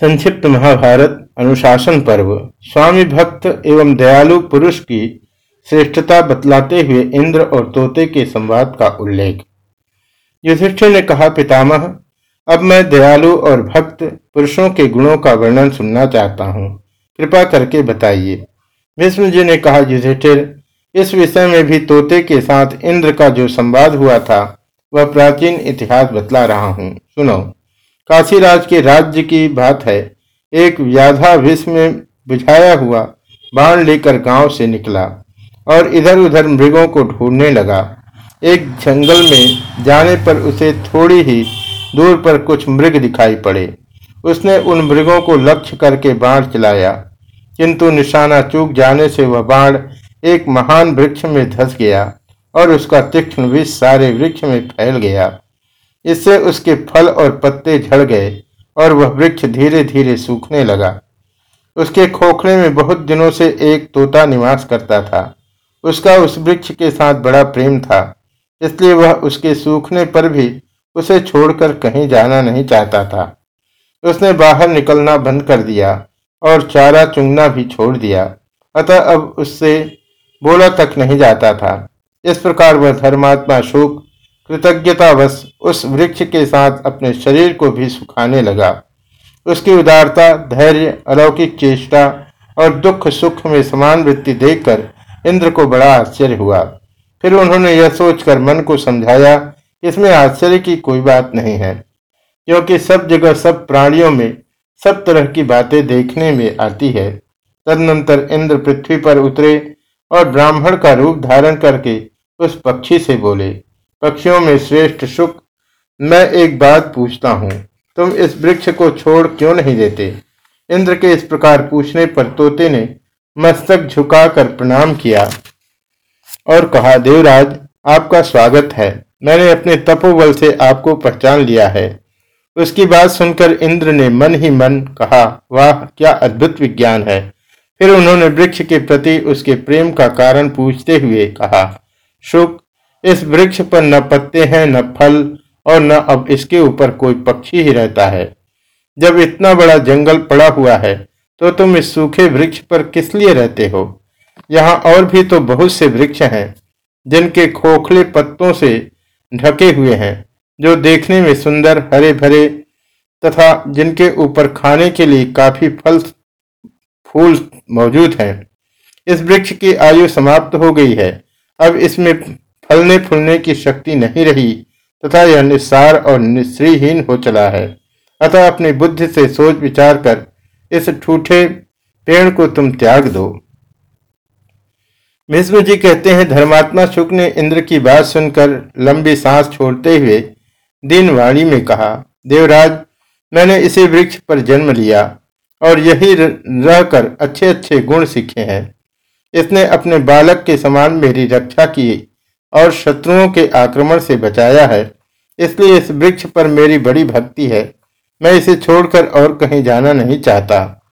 संक्षिप्त महाभारत अनुशासन पर्व। स्वामी भक्त एवं दयालु पुरुष की श्रेष्ठता बतलाते हुए इंद्र और तोते के संवाद का उल्लेख। युधिष्ठिर ने कहा, पितामह, अब मैं दयालु और भक्त पुरुषों के गुणों का वर्णन सुनना चाहता हूँ। कृपा करके बताइए। विष्णु जी ने कहा, युधिष्ठिर, इस विषय में भी तोते के साथ इंद्र का जो संवाद हुआ था, वह प्राचीन इतिहास बतला रहा हूँ। सुनो। काशीराज के राज्य की बात है। एक व्याधा विष में बुझाया हुआ बाण लेकर गाँव से निकला और इधर उधर मृगों को ढूँढने लगा। एक जंगल में जाने पर उसे थोड़ी ही दूर पर कुछ मृग दिखाई पड़े। उसने उन मृगों को लक्ष्य करके बाण चलाया, किंतु निशाना चूक जाने से वह बाण एक महान वृक्ष में धस गया और उसका तीक्ष्ण विष सारे वृक्ष में फैल गया। इससे उसके फल और पत्ते झड़ गए और वह वृक्ष धीरे धीरे सूखने लगा। उसके खोखले में बहुत दिनों से एक तोता निवास करता था। उसका उस वृक्ष के साथ बड़ा प्रेम था, इसलिए वह उसके सूखने पर भी उसे छोड़कर कहीं जाना नहीं चाहता था। उसने बाहर निकलना बंद कर दिया और चारा चुंगना भी छोड़ दिया। अतः अब उससे बोला तक नहीं जाता था। इस प्रकार वह धर्मात्मा शोक कृतज्ञतावश उस वृक्ष के साथ अपने शरीर को भी सुखाने लगा। उसकी उदारता, धैर्य, अलौकिक चेष्टा और दुख सुख में समान वृत्ति देखकर इंद्र को बड़ा आश्चर्य हुआ। फिर उन्होंने यह सोचकर मन को समझाया, इसमें आश्चर्य की कोई बात नहीं है, क्योंकि सब जगह सब प्राणियों में सब तरह की बातें देखने में आती है। तदनंतर इंद्र पृथ्वी पर उतरे और ब्राह्मण का रूप धारण करके उस पक्षी से बोले पक्षियों में श्रेष्ठ सुख, मैं एक बात पूछता हूँ, तुम इस वृक्ष को छोड़ क्यों नहीं देते? इंद्र के इस प्रकार पूछने पर तोते ने मस्तक झुकाकर प्रणाम किया और कहा, देवराज, आपका स्वागत है। मैंने अपने तपोबल से आपको पहचान लिया है। उसकी बात सुनकर इंद्र ने मन ही मन कहा, वाह, क्या अद्भुत विज्ञान है। फिर उन्होंने वृक्ष के प्रति उसके प्रेम का कारण पूछते हुए कहा, शुक इस वृक्ष पर न पत्ते हैं, न फल, और न अब इसके ऊपर कोई पक्षी ही रहता है। जब इतना बड़ा जंगल पड़ा हुआ है तो तुम इस सूखे वृक्ष पर किस लिए रहते हो? यहाँ और भी तो बहुत से वृक्ष हैं, जिनके खोखले पत्तों से ढके हुए हैं, जो देखने में सुंदर हरे भरे तथा जिनके ऊपर खाने के लिए काफ़ी फल, फूल मौजूद हैं। इस वृक्ष की आयु समाप्त हो गई है। अब इसमें फलने फूलने की शक्ति नहीं रही, तथा यह निस्सार और निश्रीहीन हो चला है। अतः अपनी बुद्धि से सोच विचार कर, इस ठूठे पेड़ को तुम त्याग दो। भीष्म जी कहते हैं, धर्मात्मा शुक ने इंद्र की बात सुनकर लंबी सांस छोड़ते हुए दिन वाणी में कहा, देवराज, मैंने इसी वृक्ष पर जन्म लिया और यही रहकर अच्छे अच्छे गुण सीखे हैं। इसने अपने बालक के समान मेरी रक्षा की और शत्रुओं के आक्रमण से बचाया है। इसलिए इस वृक्ष पर मेरी बड़ी भक्ति है। मैं इसे छोड़कर और कहीं जाना नहीं चाहता।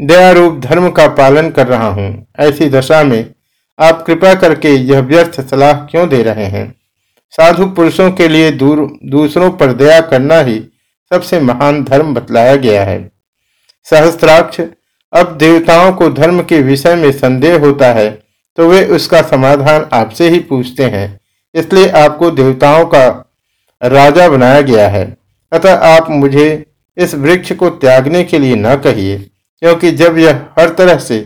दयारूप धर्म का पालन कर रहा हूँ। ऐसी दशा में आप कृपा करके यह व्यर्थ सलाह क्यों दे रहे हैं? साधु पुरुषों के लिए दूर, दूसरों पर दया करना ही सबसे महान धर्म बतलाया गया है। सहस्त्राक्ष, अब देवताओं को धर्म के विषय में संदेह होता है। तो वे उसका समाधान आपसे ही पूछते हैं। इसलिए आपको देवताओं का राजा बनाया गया है। अतः आप मुझे इस वृक्ष को त्यागने के लिए न कहिए, क्योंकि जब यह हर तरह से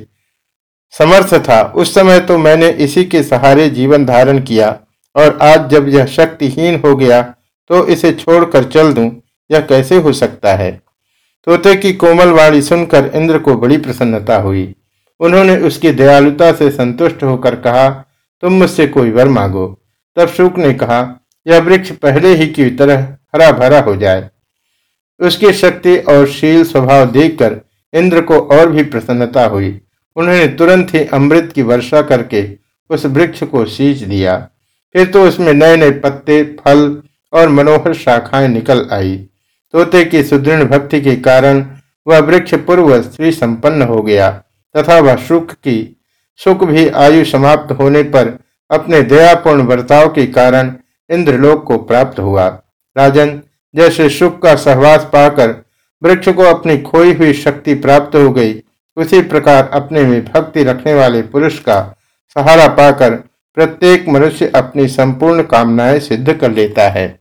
समर्थ था, उस समय तो मैंने इसी के सहारे जीवन धारण किया, और आज जब यह शक्तिहीन हो गया तो इसे छोड़कर चल दूँ, यह कैसे हो सकता है? तोते की कोमल वाणी सुनकर इंद्र को बड़ी प्रसन्नता हुई। उन्होंने उसकी दयालुता से संतुष्ट होकर कहा, तुम मुझसे कोई वर मांगो। तब शुक ने कहा, यह वृक्ष पहले ही की तरह हरा भरा हो जाए। उसकी शक्ति और शील स्वभाव देखकर इंद्र को और भी प्रसन्नता हुई। उन्होंने तुरंत ही अमृत की वर्षा करके उस वृक्ष को सींच दिया। फिर तो उसमें नए नए पत्ते, फल और मनोहर शाखाएँ निकल आई। तोते की सुदृढ़ भक्ति के कारण वह वृक्ष पूर्व श्री संपन्न हो गया। तथा वह सुख की, सुख भी आयु समाप्त होने पर अपने दयापूर्ण बर्ताव के कारण इंद्रलोक को प्राप्त हुआ। राजन, जैसे सुख का सहवास पाकर वृक्ष को अपनी खोई हुई शक्ति प्राप्त हो गई, उसी प्रकार अपने में भक्ति रखने वाले पुरुष का सहारा पाकर प्रत्येक मनुष्य अपनी संपूर्ण कामनाएँ सिद्ध कर लेता है।